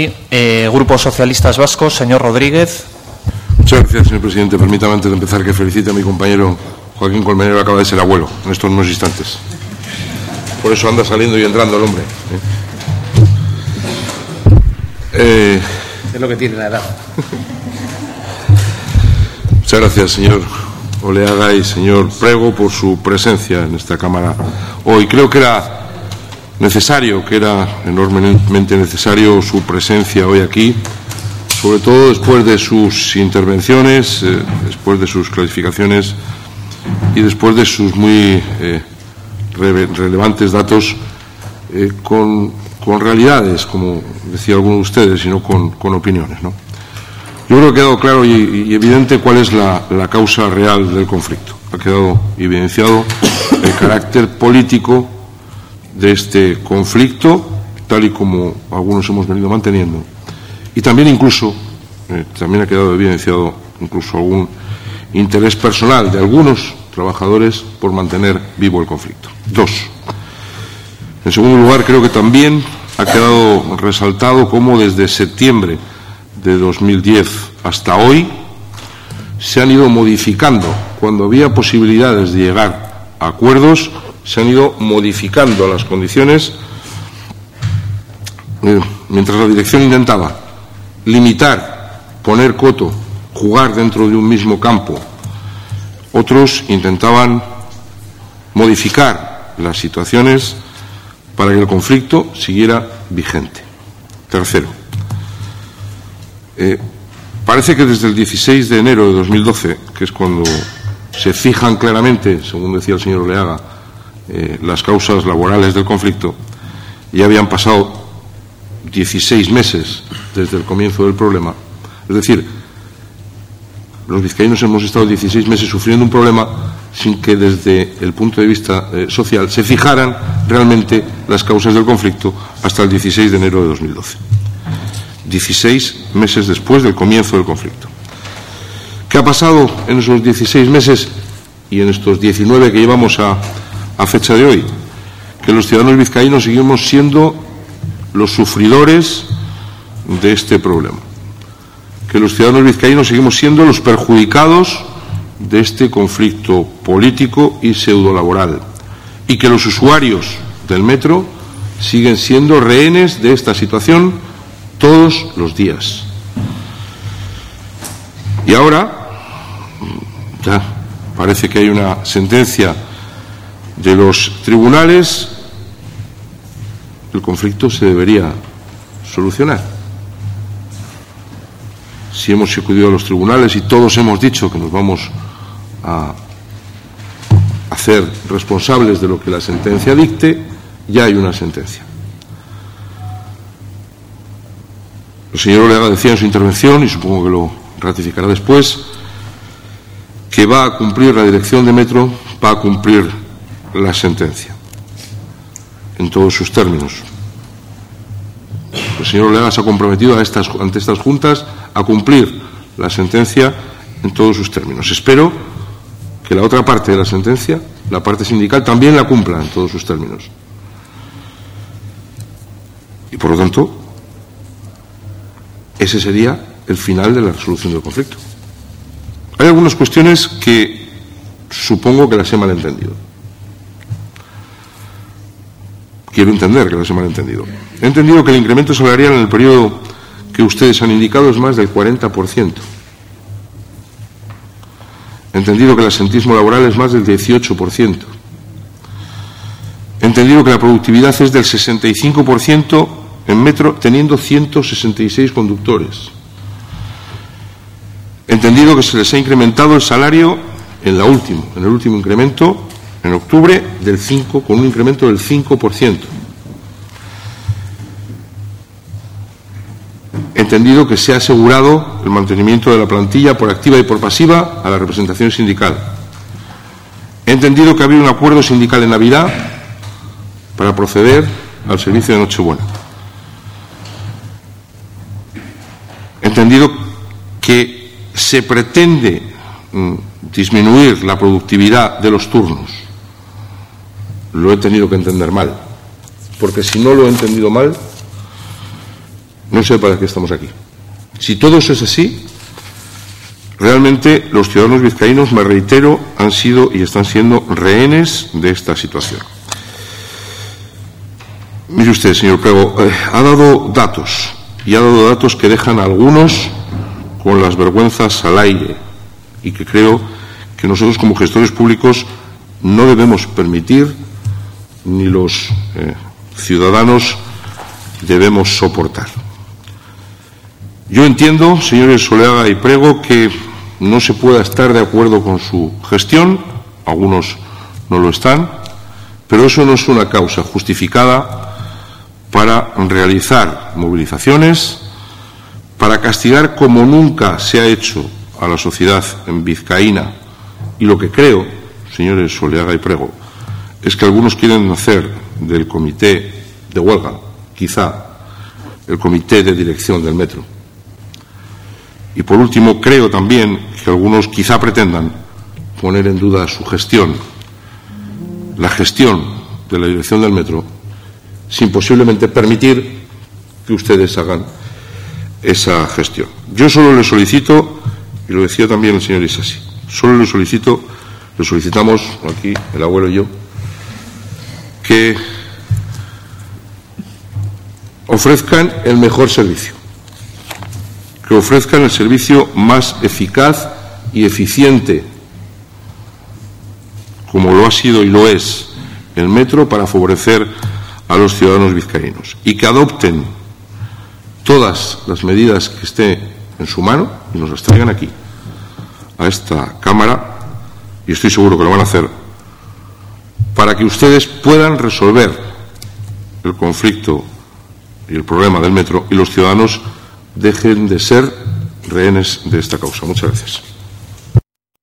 Sí, eh, Grupo Socialistas Vascos, señor Rodríguez. Muchas gracias, señor presidente. Permítame antes de empezar que felicite a mi compañero Joaquín Colmenero, acaba de ser abuelo en estos unos instantes. Por eso anda saliendo y entrando el hombre. ¿eh? Eh, es lo que tiene la edad. Muchas gracias, señor Oleaga y señor Prego, por su presencia en esta Cámara hoy. Creo que era necesario, que era enormemente necesario su presencia hoy aquí, sobre todo después de sus intervenciones, eh, después de sus clasificaciones y después de sus muy eh, relevantes datos eh, con, realidades, como decía alguno de ustedes, sino con, con opiniones. Yo creo que ha quedado claro y, evidente cuál es la, causa real del conflicto. Ha quedado evidenciado el carácter político de este conflicto, tal y como algunos hemos venido manteniendo. Y también incluso, eh, también ha quedado evidenciado incluso algún interés personal de algunos trabajadores por mantener vivo el conflicto. Dos. En segundo lugar, creo que también ha quedado resaltado cómo desde septiembre de 2010 hasta hoy se han ido modificando. Cuando había posibilidades de llegar a acuerdos, se han ido modificando las condiciones. Eh, mientras la dirección intentaba limitar, poner coto, jugar dentro de un mismo campo, otros intentaban modificar las situaciones para que el conflicto siguiera vigente. Tercero, eh, parece que desde el 16 de enero de 2012, que es cuando se fijan claramente, según decía el señor Oleaga, eh, las causas laborales del conflicto, ya habían pasado 16 meses desde el comienzo del problema. Es decir, los vizcaínos hemos estado 16 meses sufriendo un problema sin que desde el punto de vista eh, social se fijaran realmente las causas del conflicto hasta el 16 de enero de 2012. 16 meses después del comienzo del conflicto. ¿Qué ha pasado en esos 16 meses y en estos 19 que llevamos a, a fecha de hoy? Que los ciudadanos vizcaínos seguimos siendo los sufridores de este problema. Que los ciudadanos vizcaínos seguimos siendo los perjudicados de este conflicto político y pseudolaboral. Y que los usuarios del metro siguen siendo rehenes de esta situación todos los días. Y ahora, ya parece que hay una sentencia de los tribunales, el conflicto se debería solucionar. Si hemos acudido a los tribunales y todos hemos dicho que nos vamos a hacer responsables de lo que la sentencia dicte, ya hay una sentencia. El señor Oleaga decía en su intervención, y supongo que lo ratificará después, que va a cumplir la dirección de metro, va a cumplir la sentencia en todos sus términos. El señor Oleaga ha comprometido ante estas juntas a cumplir la sentencia en todos sus términos. Espero que la otra parte de la sentencia, la parte sindical, también la cumpla en todos sus términos. Y por lo tanto, ese sería el final de la resolución del conflicto. Hay algunas cuestiones que supongo que las he malentendido. Quiero entender que las he malentendido. He entendido que el incremento salarial en el periodo que ustedes han indicado es más del 40%. He entendido que el asentismo laboral es más del 18%. He entendido que la productividad es del 65% en metro teniendo 166 conductores. Entendido que se les ha incrementado el salario en la última, en el último incremento, en octubre, del 5, con un incremento del 5%. Entendido que se ha asegurado el mantenimiento de la plantilla por activa y por pasiva a la representación sindical. He entendido que ha un acuerdo sindical en Navidad para proceder al servicio de Nochebuena. entendido que se pretende mm, disminuir la productividad de los turnos. Lo he tenido que entender mal, porque si no lo he entendido mal, No sé para qué estamos aquí. Si todo eso es así, realmente los ciudadanos vizcaínos, me reitero, han sido y están siendo rehenes de esta situación. Mire usted, señor Prego, eh, ha dado datos y ha dado datos que dejan a algunos con las vergüenzas al aire y que creo que nosotros como gestores públicos no debemos permitir ni los eh, ciudadanos debemos soportar. Yo entiendo, señores Soleaga y Prego, que no se pueda estar de acuerdo con su gestión, algunos no lo están, pero eso no es una causa justificada para realizar movilizaciones, para castigar como nunca se ha hecho a la sociedad en vizcaína y lo que creo, señores Soleaga y Prego, es que algunos quieren hacer del comité de huelga, quizá el comité de dirección del metro. Y por último, creo también que algunos quizá pretendan poner en duda su gestión, la gestión de la dirección del metro, sin posiblemente permitir que ustedes hagan esa gestión. Yo solo le solicito, y lo decía también el señor Isasi, solo le solicito, le solicitamos aquí el abuelo y yo, que ofrezcan el mejor servicio, que ofrezcan el servicio más eficaz y eficiente, como lo ha sido y lo es el metro para favorecer a los ciudadanos vizcaínos y que adopten todas las medidas que esté en su mano y nos las traigan aquí, a esta Cámara, y estoy seguro que lo van a hacer, para que ustedes puedan resolver el conflicto y el problema del metro y los ciudadanos dejen de ser rehenes de esta causa. Muchas gracias.